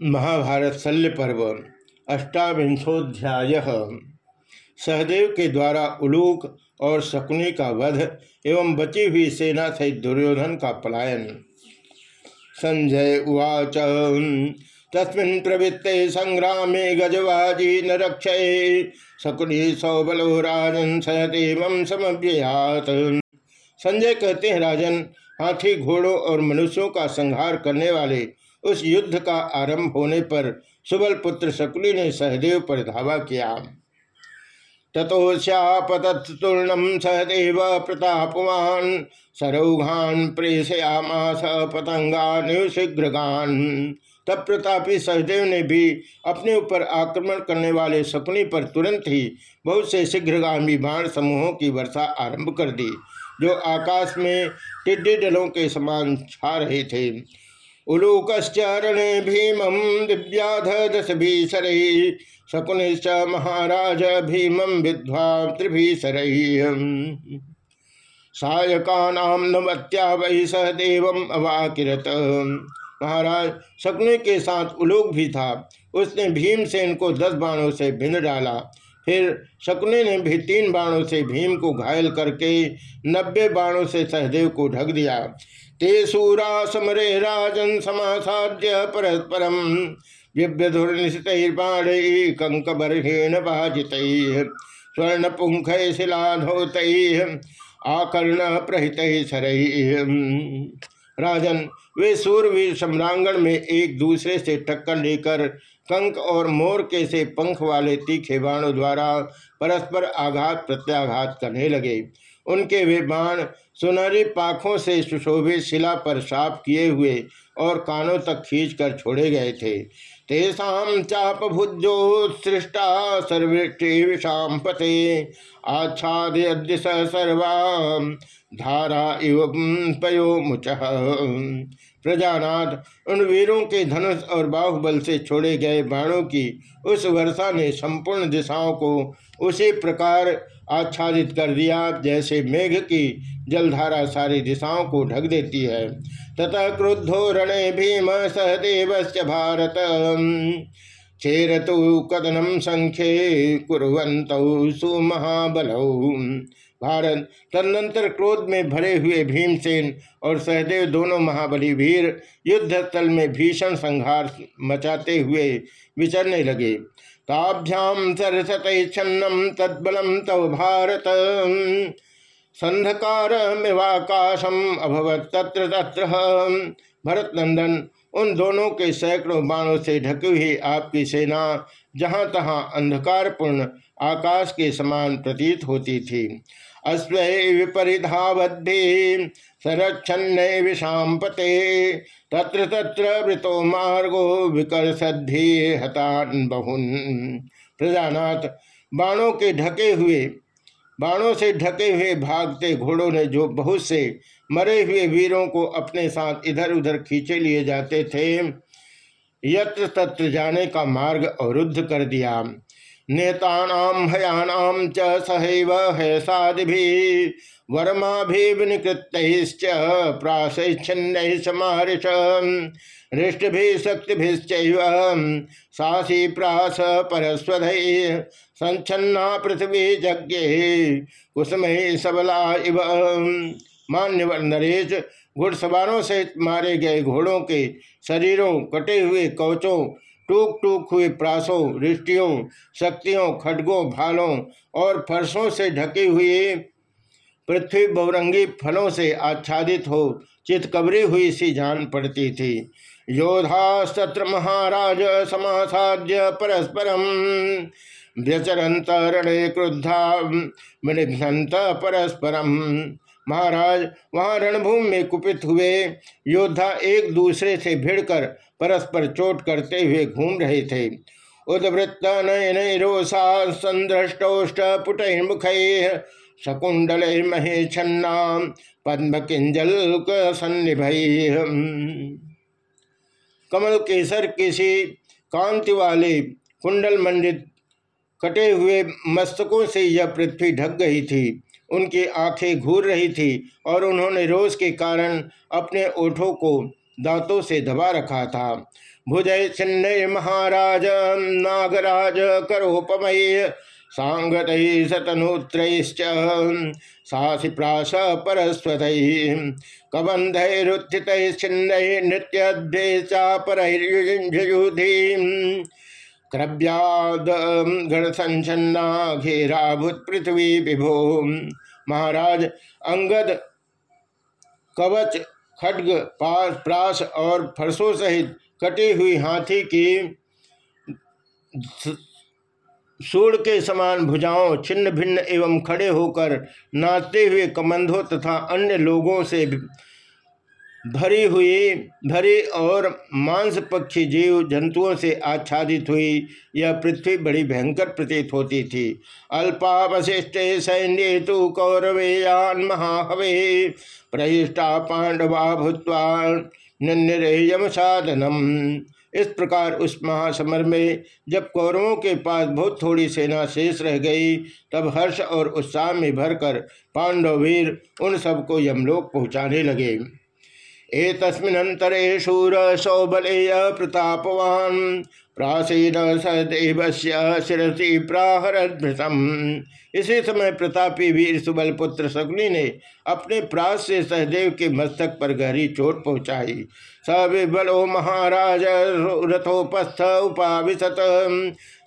महाभारत शल्य पर्व, अष्टाविंशोध्याय। सहदेव के द्वारा उलूक और शकुनी का वध एवं बची हुई सेना सहित दुर्योधन का पलायन। संजय उवाच, तस्मिन् प्रवृत्ते संग्रामे गजवाजी न रक्षये शकुनी सौबलो राजन सहदेव समव्ययात। संजय कहते हैं, राजन, हाथी घोड़ों और मनुष्यों का संहार करने वाले उस युद्ध का आरंभ होने पर सुबल पुत्र शकुली ने सहदेव पर धावा किया। तथोश्यापतूर्णम सहदेव प्रतापवान, सरौघान प्रेषयामास पतंगान शीघ्रगान। तब प्रतापी सहदेव ने भी अपने ऊपर आक्रमण करने वाले शकुनी पर तुरंत ही बहुत से शीघ्रगामी बाण समूहों की वर्षा आरंभ कर दी, जो आकाश में टिड्डी डलों के समान छा रहे थे। उलूकश्चरणे भीमं दिव्याध दश भीषर शकुनिश्च महाराज भीमं विद्वा त्रिभीषर सायकानाम नवत्या वही सहदेव अवाकिरत। महाराज, शकुनि के साथ उलोक भी था। उसने भीम से को दस बाणों से भिन्न डाला। फिर शकुनि ने भी तीन बाणों से भीम को घायल करके नब्बे बाणों से सहदेव को ढक दिया। ते सूरा समरे राजन समासाद्य परस्परम। विव्यधुर्निशितर्बाणे कंकबरहेण भाजित स्वर्ण पुंख शिलाधौत। आकर्ण प्रहित सर। राजन, वे सूरवीर सम्रांगण में एक दूसरे से टक्कर लेकर कंक और मोर के से पंख वाले तीखे बाणों द्वारा परस्पर आघात प्रत्याघात करने लगे। उनके वे बाण सुनहरी पाखों से सुशोभित शिला पर साफ़ किए हुए और कानों तक खींच कर छोड़े गए थे। तेषाम चाप भुजोत्सृष्टा सर्वृष्टि विषाम पते। आच्छाद्य सर्वा धारा इव पयो मुच। प्रजानाथ उन वीरों के धनुष और बाहुबल से छोड़े गए बाणों की उस वर्षा ने संपूर्ण दिशाओं को उसी प्रकार आच्छादित कर दिया, जैसे मेघ की जलधारा सारी दिशाओं को ढक देती है। तथा क्रुद्धो रणे भीम सहदेव भारत। चेरतु कदनम संख्ये कुरंत सुमहाबल। भारत तदनंतर क्रोध में भरे हुए भीमसेन और सहदेव दोनों महाबली वीर युद्ध स्थल में भीषण संहार मचाते हुए विचरने लगे। ताभ्याम सरसत छन्नम तद्बलम तव भारत। संधकार मिवाकाशम अभवत तत्र तत्र। भरत नंदन उन दोनों के सैकड़ों बाणों से ढकी हुई आपकी सेना, जहाँ तहाँ अंधकारपूर्ण आकाश के समान प्रतीत होती थी। अश्व विपरिधावद्धि। संरक्षण विषाम पते तत्र तत्र वृतो मार्गो विकर्षद्धि हतान बहुन। प्रजानाथ, बाणों के ढके हुए, बाणों से ढके हुए भागते घोड़ों ने जो बहुत से मरे हुए वीरों को अपने साथ इधर उधर खींचे लिए जाते थे, यत्र तत्र जाने का मार्ग अवरुद्ध कर दिया। नेतानाम भयानाम च सहैव है साधि वर्मा भी विनिकृत प्राशिन्न समारिश हृष्ट भी शक्ति सासी प्रास परस्वध संचन्ना पृथ्वी यज्ञ कुसुमय सबला इव। मान्यवर नरेश, घुड़सवारों से मारे गए घोड़ों के शरीरों कटे हुए कवचों टूक टूक हुए प्रासों, रिष्टियों, शक्तियों, खडगों, भालों और फर्शों से ढकी हुई पृथ्वी बहुरंगी फलों से आच्छादित हो, चितकबरी हुई सी जान पड़ती थी। योधा सत्र महाराज समासाद्य परस्परम व्यचरंत रणे क्रुद्धा विनिघ्नत परस्परम। महाराज, वहाँ रणभूमि में कुपित हुए योद्धा एक दूसरे से भिड़कर परस्पर चोट करते हुए घूम रहे थे। उदवृत्त नयन रोषा संद्रष्टोष्ट पुट मुख शकुंडल महे छन्ना पद्म किंजल कमल केसर किसी कांति वाले कुंडल मंडित कटे हुए मस्तकों से यह पृथ्वी ढक गई थी। उनकी आँखें घूर रही थी और उन्होंने रोज के कारण अपने ओठों को दांतों से दबा रखा था। भुजय चिन्ह महाराज, नागराज, करोपमय, सांगत सतनुत्रैश्च, सासी प्रास परस्वत कबंधरुत्थित छिन्न चापरुधि क्रव्याद गण संचन्ना पृथ्वी विभो महाराज अंगद, कवच, खड्ग, पास, प्रास और फरसों सहित कटी हुई हाथी की सूर के समान भुजाओं छिन्न भिन्न एवं खड़े होकर नाचते हुए कमंधों तथा अन्य लोगों से भरी हुई भरी और मांस पक्षी जीव जंतुओं से आच्छादित हुई। यह पृथ्वी बड़ी भयंकर प्रतीत होती थी। अल्पावशिष्ट सैन्य तु तो कौरवेयान महाहवे। प्रहिष्टा पांडवा भूतवा निरेयम साधनम। इस प्रकार उस महासमर में जब कौरवों के पास बहुत थोड़ी सेना शेष रह गई, तब हर्ष और उत्साह में भरकर पांडव वीर उन सबको यमलोक पहुँचाने लगे। एतस्मिनंतरे शूर सौबलेय प्रतापवान प्रासीद सदैव शिरसी प्राहरभृतम इसी समय प्रतापी वीर सुबल पुत्र शकुनी ने अपने प्रास से सहदेव के मस्तक पर गहरी चोट पहुंचाई। सविबलो महाराज रथोपस्थ उपाविशत।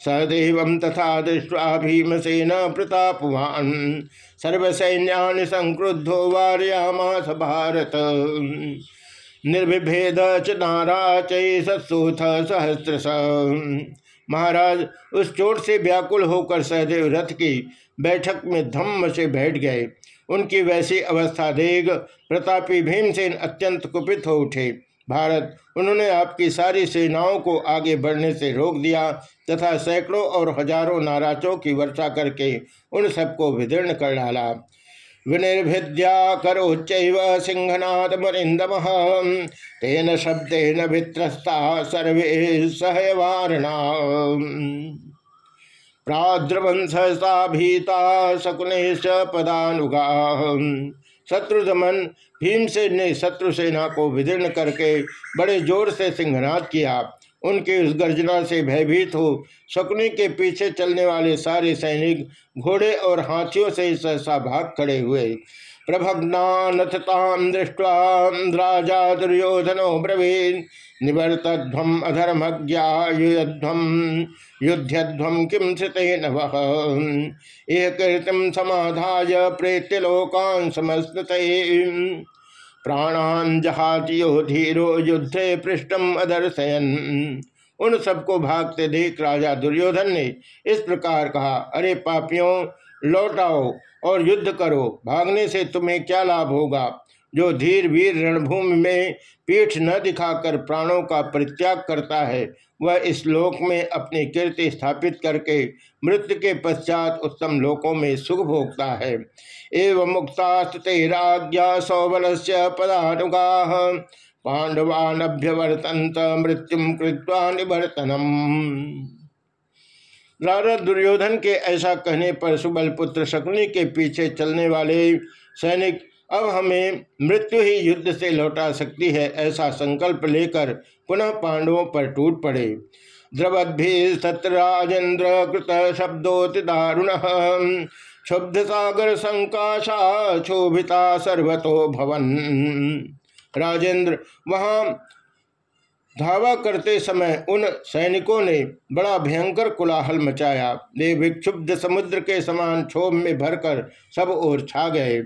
सदैव तथा दृष्टवा भीमसेन प्रतापवान। सर्वसैन्या संक्रुद्धो वार्यामास भारत। निर्विभेद च नारा चुथ सहस्त्र महाराज उस चोट से व्याकुल होकर सहदेव रथ की बैठक में धम्म से बैठ गए। उनकी वैसी अवस्था देख प्रतापी भीमसेन अत्यंत कुपित हो उठे। भारत, उन्होंने आपकी सारी सेनाओं को आगे बढ़ने से रोक दिया तथा सैकड़ों और हज़ारों नाराजों की वर्षा करके उन सबको विदीर्ण कर डाला। विनिर्भिद्या करोच्च सिंहनाद तेन शब्देन वित्रस्ता सर्वे भीता शकुनेश पदानुगा। शत्रुदमन भीमसेन ने शत्रु सेना को विदीर्ण करके बड़े ज़ोर से सिंहनाद किया। उनकी उस गर्जना से भयभीत हो, शकुनी के पीछे चलने वाले सारे सैनिक घोड़े और हाथियों से सहसा भाग खड़े हुए। प्रभग्नाथताम दृष्टवा राजा दुर्योधनो ब्रवीण निवर्तध्वम अधर्मज्ञायुध्वम युद्धध्वम किम श्रुतेन वह कीर्तिम समाधाय प्रेत्यलोकान समस्त। प्राणान जहातियो धीरो युद्धे पृष्ठम अदर्शयन। उन सबको भागते देख राजा दुर्योधन ने इस प्रकार कहा, अरे पापियों, लौट आओ और युद्ध करो। भागने से तुम्हें क्या लाभ होगा? जो धीर वीर रणभूमि में पीठ न दिखाकर प्राणों का परित्याग करता है, वह इस लोक में अपनी कीर्ति स्थापित करके मृत्यु के पश्चात उत्तम लोकों में सुख भोगता है। एवं मुक्ता राज्ञा सौबल से पदानुगा मृत्यु कृत्वा निवर्तनम। दुर्योधन के ऐसा कहने पर सुबल पुत्र शकुनी के पीछे चलने वाले सैनिक अब हमें मृत्यु ही युद्ध से लौटा सकती है, ऐसा संकल्प लेकर पुनः पांडवों पर टूट पड़े। द्रवद्भि सत्यराजेन्द्र कृत शब्दोति दारुण। क्षुब्ध सागर संकाशा क्षोभिता सर्वतो भवन। राजेंद्र वहाँ धावा करते समय उन सैनिकों ने बड़ा भयंकर कुलाहल मचाया। वे विक्षुब्ध समुद्र के समान क्षोभ में भरकर सब ओर छा गए।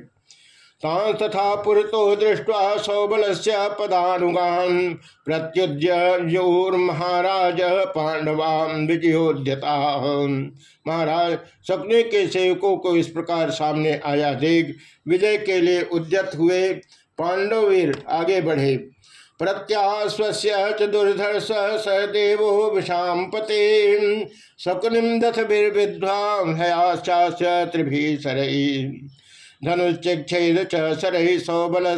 तथा पुरतो दृष्ट्वा सौबल से पदानुगान प्रत्युज्योर्महाराज पांडवान विजयोद्यता। महाराज, सपने के सेवकों को इस प्रकार सामने आया देख विजय के लिए उद्यत हुए पांडवीर आगे बढ़े। प्रत्याश्वस्य दुर्धर्ष स विषाम पते शकुनिम दथ विद्वां हयाश्चास्य त्रिभीसरई सरही सौबल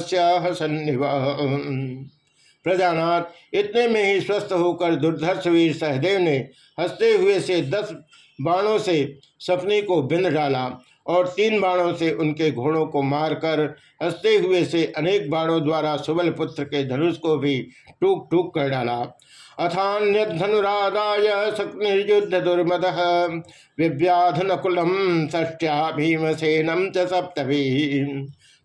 प्रजानाथ, इतने में ही स्वस्थ होकर दुर्धर्ष वीर सहदेव ने हँसते हुए से दस बाणों से सपने को बिंद डाला और तीन बाणों से उनके घोड़ों को मारकर हँसते हुए से अनेक बाणों द्वारा सुबल पुत्र के धनुष को भी टूक टूक कर डाला। अथान्यधनुराधाय शक्निर्युद्ध दुर्मद विव्याध नकुलम ष्ठ्या भीमसेनम च सप्तभी।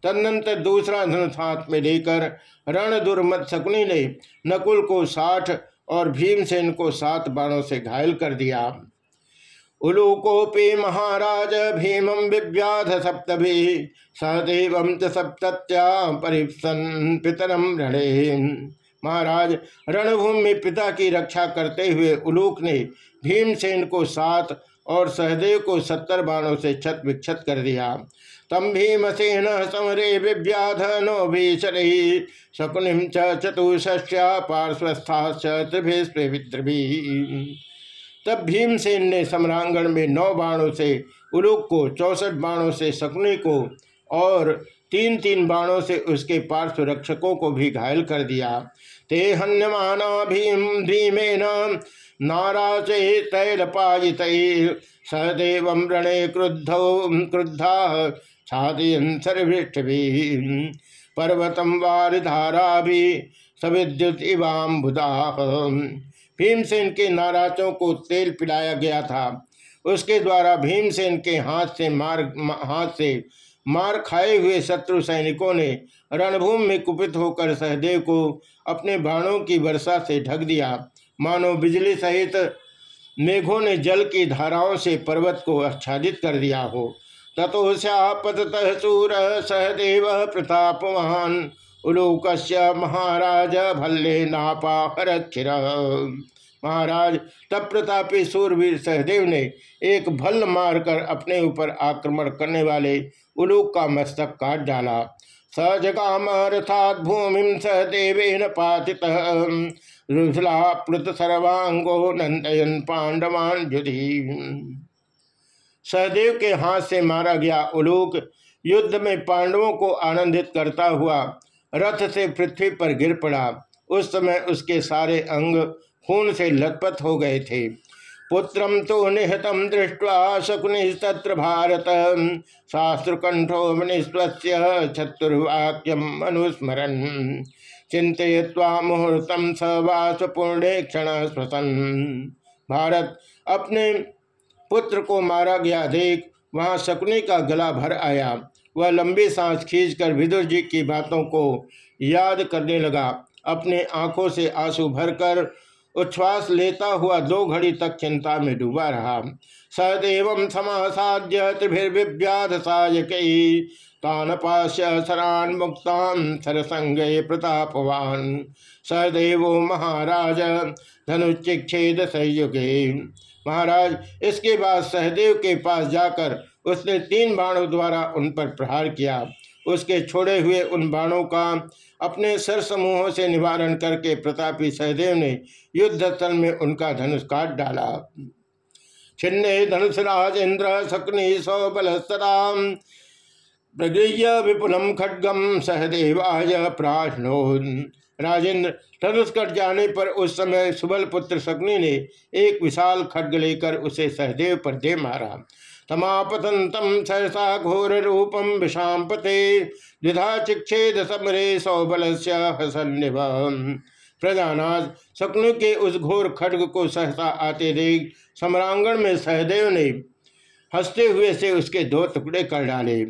तदनंतर दूसरा धनुष हाथ में लेकर रण दुर्मद शकुनी ने नकुल को साठ और भीमसेन को सात बाणों से घायल कर दिया। उलूकोपी महाराज, भीमं विव्याध सप्तभि। सहदेव सप्त्या परिप्सन पितरम रणे महाराज, रणभूमि में पिता की रक्षा करते हुए उलूक ने भीमसेन को सात और सहदेव को सत्तर बाणों से छत विक्षत कर दिया। तम भीमसेन समरे विव्याध नो भीषण शकुनिम चतुष्या पार्श्वस्था तब भीमसेन ने सम्रांगण में नौ बाणों से उलूक को, चौसठ बाणों से शकुनी को और तीन तीन बाणों से उसके पार्श्व रक्षकों को भी घायल कर दिया। ते हन्यमाना भीम भीमेन नाराचे तैलपायित सदैव रणे क्रुद्ध, क्रुद्धा छादयन सर्वृष्टि पर्वतम वारिधारा भी सविद्युत इवाम्बुदा। भीमसेन के नाराजों को तेल पिलाया गया था। उसके द्वारा भीमसेन के हाथ से मार हाथ से मार खाए हुए शत्रु सैनिकों ने रणभूमि में कुपित होकर सहदेव को अपने बाणों की वर्षा से ढक दिया। मानो बिजली सहित मेघों ने जल की धाराओं से पर्वत को आच्छादित कर दिया हो। तथो श्यापतः सूर सहदेव प्रतापवान उलोक महाराज भल्ले नापा हरक्षिर महाराज, तब प्रतापी सूरवीर सहदेव ने एक भल्ल मारकर अपने ऊपर आक्रमण करने वाले उलूक का मस्तक काट डाला। सजगाम अर्थात भूमि स सहदेव पाति रुझलाप्लुत सर्वांगो नंदयन पांडवान युधि। सहदेव के हाथ से मारा गया उलूक युद्ध में पांडवों को आनंदित करता हुआ रथ से पृथ्वी पर गिर पड़ा। उस समय उसके सारे अंग खून से लथपथ हो गए थे। पुत्रम तो निहतम दृष्टवा शकुनिस्तत्र भारत। शास्त्रकंठो मनिस्वस्य चतुर्वाक्यम अनुस्मरन चिंतवा मुहूर्तम सवास पूर्णे क्षण स्वसन भारत अपने पुत्र को मारा गया देख, वहाँ शकुनी का गला भर आया। वह लंबी सांस खींचकर विदुर जी की बातों को याद करने लगा। अपने आँखों से आँसू भरकर उच्छ्वास लेता हुआ दो घड़ी तक चिंता में डूबा रहा। सदैव समासाद्य त्रिभिर्व्याध सायक तानपाश्य सरान मुक्तान सरसंग प्रतापवान। सदैव महाराज धनुचिक्षेद संयुगे। महाराज, इसके बाद सहदेव के पास जाकर उसने तीन बाणों द्वारा उन पर प्रहार किया। उसके छोड़े हुए उन बाणों का अपने सर समूहों से निवारण करके प्रतापी सहदेव ने युद्ध स्थल में उनका धनुष काट डाला। छिन्ने धनुष राजेन्द्र शकुनि सौबलस्तराम प्रगृह्य विपुलम खड्गम सहदेवाय प्राणो। राजेंद्र धनुष कट जाने पर उस समय सुबल पुत्र शकुनि ने एक विशाल खड्ग लेकर उसे सहदेव पर दे मारा। समापतंतम सहसा घोर रूपम विषापते द्विधा चिक्षेद समरे सौबल प्रजानाथ शकुन के उस घोर खड्ग को सहसा आते देख सम्रांगण में सहदेव ने हँसते हुए से उसके दो टुकड़े कर डाले।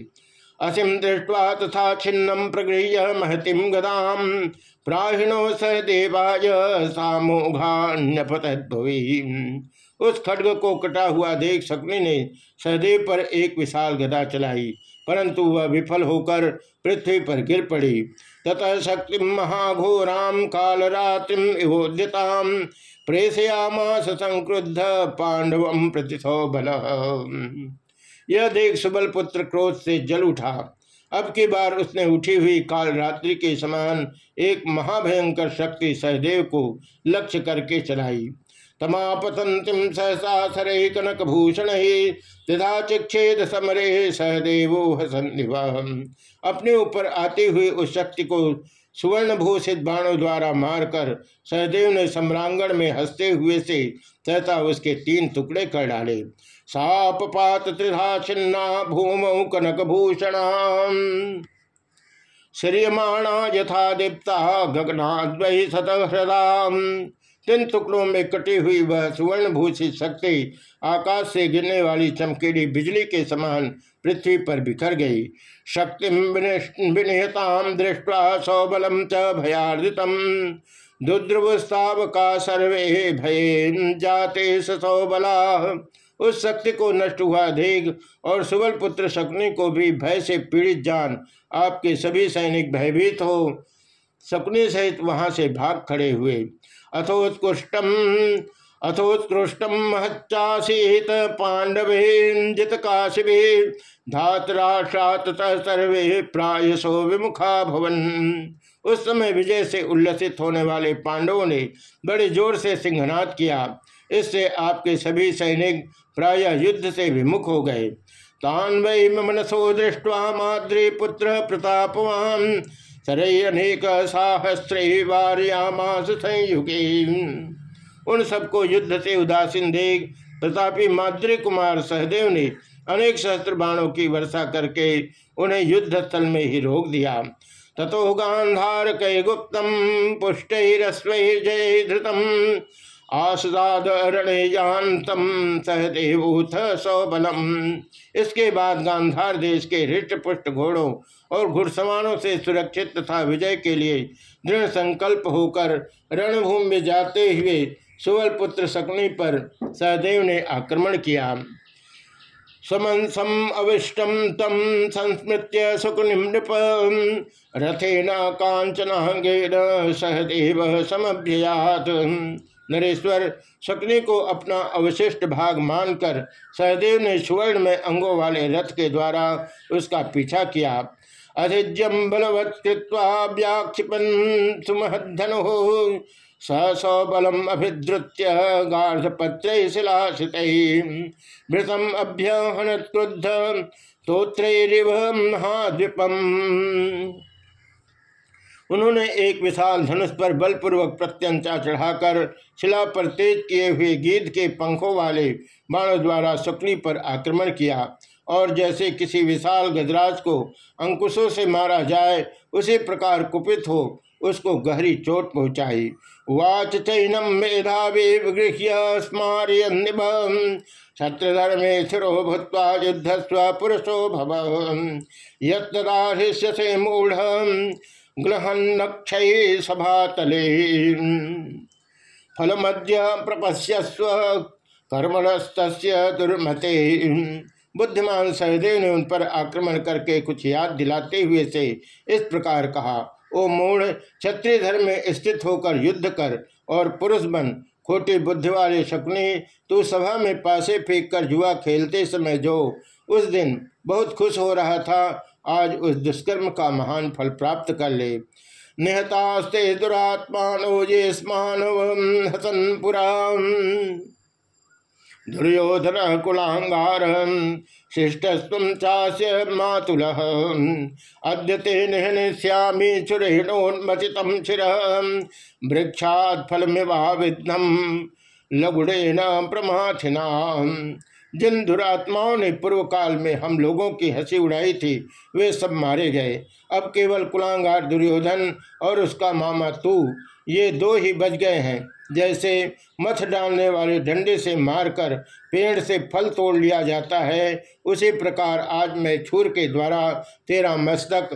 असिम दृष्टवा तथा छिन्नम प्रगृह्य महतिम गदाम। प्राहिणो सहदेवाय भुवि उस खड्ग को कटा हुआ देख शकुनी ने सहदेव पर एक विशाल गदा चलाई, परंतु वह विफल होकर पृथ्वी पर गिर पड़ी। ततः शक्ति महाघोराम काल रात्रिम प्रेषयामास संक्रुद्ध पांडव प्रतिथो बल। यह देख सुबल पुत्र क्रोध से जल उठा। अब की बार उसने उठी हुई काल रात्रि के समान एक महाभयंकर शक्ति सहदेव को लक्ष्य करके चलाई। तमापतंतिम सहसा सर कनक भूषण ही तथा चिक्षेद समरे सहदेवो हसन अपने ऊपर आते हुए उस शक्ति को सुवर्ण भूषित बाणों द्वारा मारकर सहदेव ने सम्रांगण में हँसते हुए से तथा उसके तीन टुकड़े कर डाले। साप पात त्रिधा छिन्ना भूमौ कनक भूषण श्रियमाणा यथा दीप्ता गगनाद्वै सत तीन टुकड़ों में कटी हुई वह सुवर्ण भूषित शक्ति आकाश से गिरने वाली चमकीली बिजली के समान पृथ्वी पर बिखर गई। शक्ति विनिहताम दृष्टवा सौबलम च भयार्दितम दुद्रवस्तावका सर्वे भय जाते सौबला। उस शक्ति को नष्ट हुआ देख और सुबल पुत्र शकुनी को भी भय से पीड़ित जान आपके सभी सैनिक भयभीत हो। शकुनी सहित वहाँ से भाग खड़े हुए। अथोत्कृष्टम अथोत्कृष्टम महच्चासीत पांडवे जित काशिभे धातराष्ट्रात सर्वे प्रायसो विमुखा भवन। उस समय विजय से उल्लसित होने वाले पांडवों ने बड़े ज़ोर से सिंहनाद किया। इससे आपके सभी सैनिक प्राय युद्ध से विमुख हो गए। तान वै मनसो दृष्टवा माद्री पुत्र प्रतापवान। वार्यामास संयुगे। उन सबको युद्ध से उदासीन देख प्रतापी माद्री कुमार सहदेव ने अनेक सहस्त्र बाणों की वर्षा करके उन्हें युद्ध स्थल में ही रोक दिया। तथो गांधार कई गुप्तम जय धृतम। आसदादरणेयांतम सहदेवूथ सौबलम। इसके बाद गांधार देश के हृष्ट पुष्ट घोड़ों और घुड़सवानों से सुरक्षित तथा विजय के लिए दृढ़ संकल्प होकर रणभूमि में जाते हुए सुवल पुत्र शकुनी पर सहदेव ने आक्रमण किया। समंसम अविष्टम तम संस्मृत्य सुकुनिम नृप। रथेन कांचनांगेन सहदेव समभ्ययात। नरेश्वर शकुनी को अपना अवशिष्ट भाग मानकर सहदेव ने सुवर्ण में अंगों वाले रथ के द्वारा उसका पीछा किया। अधिज्यम बलवत्कृत्वा व्याक्षिपन सुमहधनु सौबलम अभिद्रुत्य गार्धपत्र शिलाशित। भृतम अभ्यहन क्रुद्ध तोत्रिव महाद्वीपम। उन्होंने एक विशाल धनुष पर बलपूर्वक प्रत्यंचा चढ़ाकर शिला पर तेज किए हुए गीत के पंखों वाले बाणों द्वारा सुकनी पर आक्रमण किया। और जैसे किसी विशाल गजराज को अंकुशों से मारा जाए, उसी प्रकार कुपित हो, उसको गहरी चोट पहुंचाई। वाच चैनम मेधावी गृह्य स्मारियब छत्रधर्मे स्थिरो भूत्वा युद्ध स्व पुरुषो भव। यदाहृष्य से मूढ़। ग्रहण सभा तले फलमद्य प्रपश्यस्व कर्मणस्त दुर्मते। बुद्धिमान सहदेव ने उन पर आक्रमण करके कुछ याद दिलाते हुए से इस प्रकार कहा, ओ मूढ़ क्षत्रिय धर्म में स्थित होकर युद्ध कर और पुरुष बन। खोटी बुद्धि वाले शकुनी, तू सभा में पासे फेंक कर जुआ खेलते समय जो। उस दिन बहुत खुश हो रहा था आज उस दुष्कर्म का महान फल प्राप्त कर ले। निहतास्ते दुरात्मानो ये स्मान हसन पुरा। दुर्योधन कुलांगार शिष्टस्व चास्य मातुल। अद्यते निहनिष्यामी चुरेणोन्मचित शिर। वृक्षात् फलमिवा विघ्नम लगुड़ेन प्रमाथिना जिन दुरात्माओं ने पूर्व काल में हम लोगों की हँसी उड़ाई थी, वे सब मारे गए। अब केवल कुलांगार दुर्योधन और उसका मामा तू, ये दो ही बच गए हैं। जैसे मथ डालने वाले डंडे से मारकर पेड़ से फल तोड़ लिया जाता है, उसी प्रकार आज मैं छुर के द्वारा तेरा मस्तक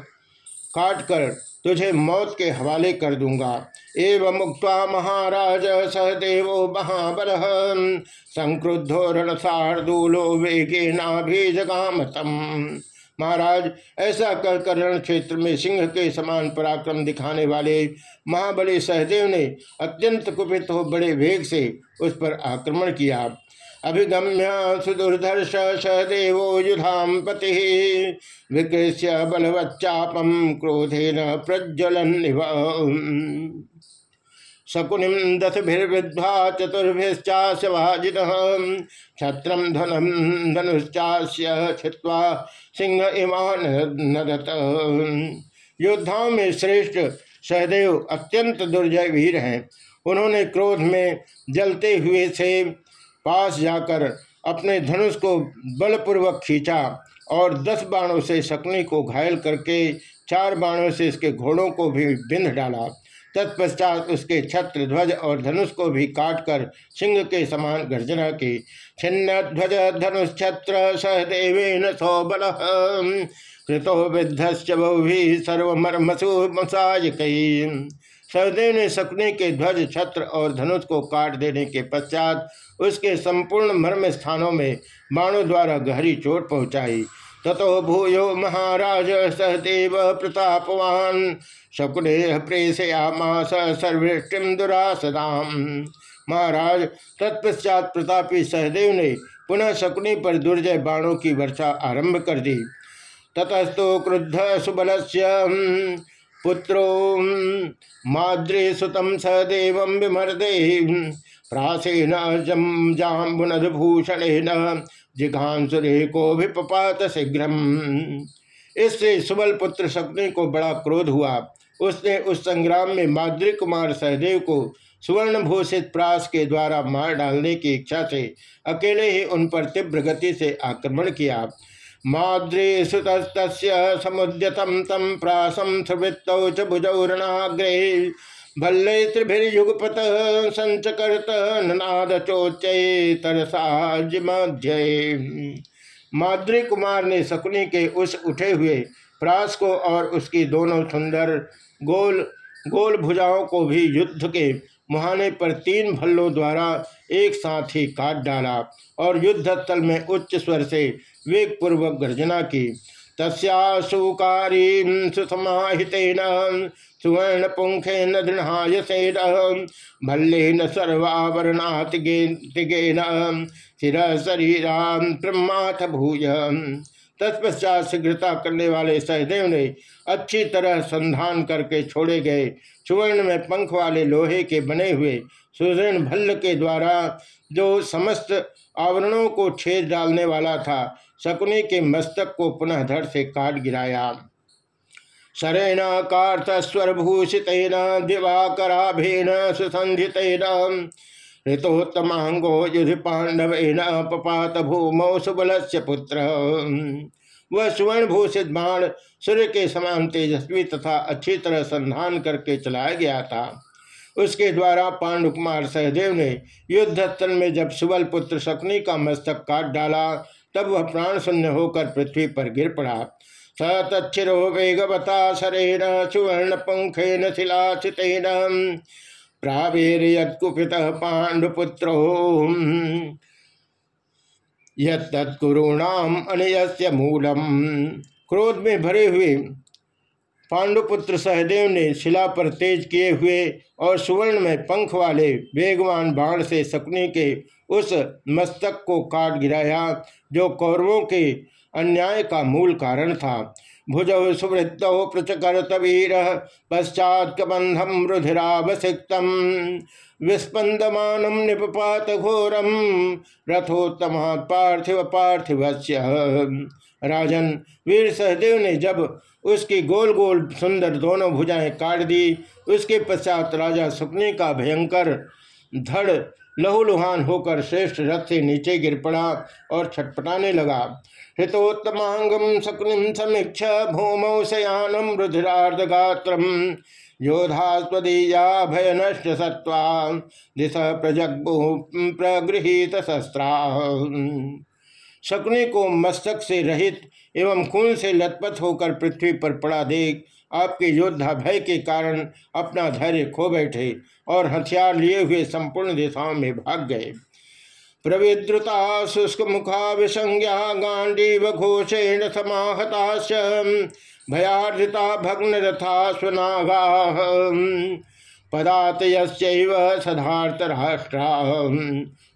काट कर तुझे मौत के हवाले कर दूँगा। एवं मुक्त महाराज, सहदेव महाबल। संक्रुद्धो रणसारदूलो वेगे महाराज, ऐसा कहकर रण क्षेत्र में सिंह के समान पराक्रम दिखाने वाले महाबली सहदेव ने अत्यंत कुपित हो बड़े वेग से उस पर आक्रमण किया। अभिगम्य सुदुर्धर्ष सहदेव युधाम पति विकृष्य बलवच्चापम क्रोधेन प्रज्वलन शकुनिम दशभिर्विद्वा चतुर्भिश्चाशवाजिन छत्रम धनम धनुश्चास्य छिवा सिंह इमान नदत। योद्धाओं में श्रेष्ठ सहदेव अत्यंत दुर्जय वीर हैं। उन्होंने क्रोध में जलते हुए से पास जाकर अपने धनुष को बलपूर्वक खींचा और दस बाणों से शकुनी को घायल करके चार बाणों से इसके घोड़ों को भी बिंध डाला। तत्पश्चात उसके छत्र ध्वज और धनुष को भी काटकर सिंह के समान गर्जना की। छिन्न ध्वज धनुष छत्र सहदेवेन सौबल कृतो विध्वश्च बहुभी सर्वमर्मसु सहदेव ने सपने के ध्वज, छत्र और धनुष को काट देने के पश्चात उसके संपूर्ण मर्म स्थानों में बाणों द्वारा गहरी चोट पहुंचाई। ततो भूयो महाराज, सहदेव प्रतापवान, शकुने प्रेषयामास सर्वृष्टिम दुरासदाम। महाराज, तत्पश्चात प्रतापी सहदेव ने पुनः शकुनी पर दुर्जय बाणों की वर्षा आरंभ कर दी। ततस्तु क्रुद्ध सुबल पुत्रो माद्रे सुतम सदेव विमर्दे प्रासेन जम जाम्बुनभूषण जिघांसुरे को भी पपात शीघ्र इससे सुबल पुत्र शकुनी को बड़ा क्रोध हुआ। उसने उस संग्राम में माद्री कुमार सहदेव को सुवर्ण भूषित प्रास के द्वारा मार डालने की इच्छा से अकेले ही उन पर तीव्र गति से आक्रमण किया। माद्री सुत समुद्यतम तम प्रासम सुवृत्तौ च भुजौरणाग्रे। भल्ले त्रिभिर्युगपत संचकर्त ननाद चोच्चय तरसाज्य माद्री कुमार ने शकुनी के उस उठे हुए प्रास को और उसकी दोनों सुंदर गोल गोल भुजाओं को भी युद्ध के मुहाने पर तीन भल्लों द्वारा एक साथ ही काट डाला और युद्ध स्थल में उच्च स्वर से वेग पूर्वक गर्जना की। तस्याशुकारी सुसमाहितेन सुवर्ण पुंखेन दृढ़ायसेन भल्लेन सर्वावरणातिगेन शिर शरीरान ब्रह्माथ भूय। तत्पश्चात शीघ्रता करने वाले सहदेव ने अच्छी तरह संधान करके छोड़े गए। सुवर्ण में पंख वाले लोहे के बने हुए सुदृढ़ भल्ल के द्वारा जो समस्त आवरणों को छेद डालने वाला था, शकुनी के मस्तक को पुनः धड़ से काट गिराया। शरेण कार्थस्वर भूषित दिवाकराभेन सुसंधित ऋतोत्तमांगो युधि पांडव पपात भूमौ सुबल पुत्र। वह सुवर्ण भूषित बाण सूर्य के समान तेजस्वी तथा अच्छी तरह संधान करके चलाया गया था। उसके द्वारा पांडुकुमार सहदेव ने युद्ध स्थल में जब सुबल पुत्र शकुनी का मस्तक काट डाला, तब वह प्राण शून्य होकर पृथ्वी पर गिर पड़ा। स तच्छिरो वेगवता शरेण सुवर्ण पंखेन शिलाचितेन। प्रावीर्यकुपित पांडुपुत्रो यत्कुरूणाम अनयस्य मूलम। क्रोध में भरे हुए पांडुपुत्र सहदेव ने शिला पर तेज किए हुए और सुवर्ण में पंख वाले वेगवान बाण से शकुनी के उस मस्तक को काट गिराया, जो कौरवों के अन्याय का मूल कारण था। भुज सुवृत्त पृचकर्त वीर पश्चात कबंधम रुधिरावसिक्त विस्पंदमान निपात घोरम रथोत्तम पार्थिव पार्थिव राजन वीर सहदेव ने जब उसकी गोल गोल सुंदर दोनों भुजाएँ काट दी, उसके पश्चात राजा सुपने का भयंकर धड़ लहूलुहान होकर श्रेष्ठ रथ से नीचे गिर पड़ा और छटपटाने लगा। हितोत्तमांगम शकुनिम समीक्ष भूमौ शयानम रुधिरार्धगात्रम योधा स्वदीया भय नष्ट सत्वा दिश प्रजग्भु प्रगृहित शस्त्रा। शकुनी को मस्तक से रहित एवं खून से लथपथ होकर पृथ्वी पर पड़ा देख आपके योद्धा भय के कारण अपना धैर्य खो बैठे। और हथियार लिए हुए संपूर्ण दिशाओं में भाग गए। प्रविद्रुता, शुष्क मुखा विसंज्ञा गांडीव घोषेण समाहता भयार्जिता भग्न रथा स्वनागा पदात सदार्थ राष्ट्रा।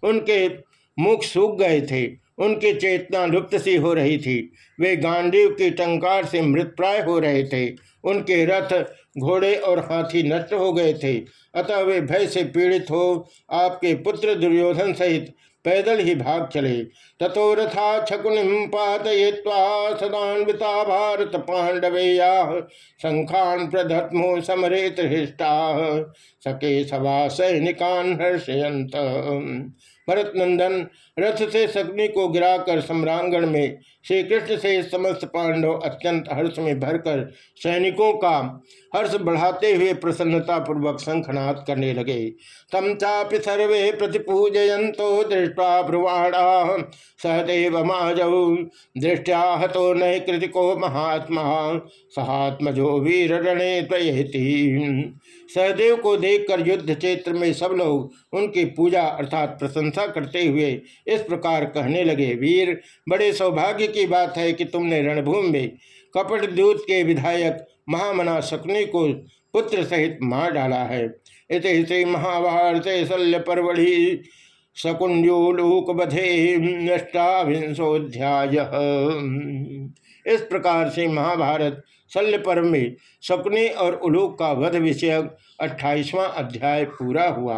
उनके मुख सूख गए थे, उनकी चेतना लुप्त सी हो रही थी। वे गांडीव की टंकार से मृतप्राय हो रहे थे। उनके रथ घोड़े और हाथी नष्ट हो गए थे। अतः वे भय से पीड़ित हो, आपके पुत्र दुर्योधन सहित पैदल ही भाग चले। तथो रथा छकुनिम पातय्वा सदान्विता भारत पांडवे शंखान प्रधत्मो समरे त्रिष्टा सके सभा सैनिकान हर्षयंत भरत नंदन रथ से सग्नि को गिराकर सम्रांगण में श्री कृष्ण से समस्त पांडव अत्यंत हर्ष में भरकर सैनिकों का हर्ष बढ़ाते हुए प्रसन्नता पूर्वक शंखनाद करने लगे। तम चापि सर्वे प्रतिपूजयंतो दृष्टा ब्रुवाणा सहदेव माजौ। दृष्टिया हतो नय कृतिको महात्मा। सहात्मजो वीर रणे सहदेव को देखकर युद्ध क्षेत्र में सब लोग उनकी पूजा अर्थात प्रशंसा करते हुए इस प्रकार कहने लगे, वीर, बड़े सौभाग्य की बात है कि तुमने रणभूमि में कपट दूत के विधायक महामना शकुनी को पुत्र सहित मार डाला है। इत श्री महाभारत शल्य परवढ़ि शकुंजोलोक बधे नष्टाविंशोध्याय इस प्रकार से महाभारत शल्य पर्व में शकुनी और उलूक का वध विषयक अट्ठाईसवां अध्याय पूरा हुआ।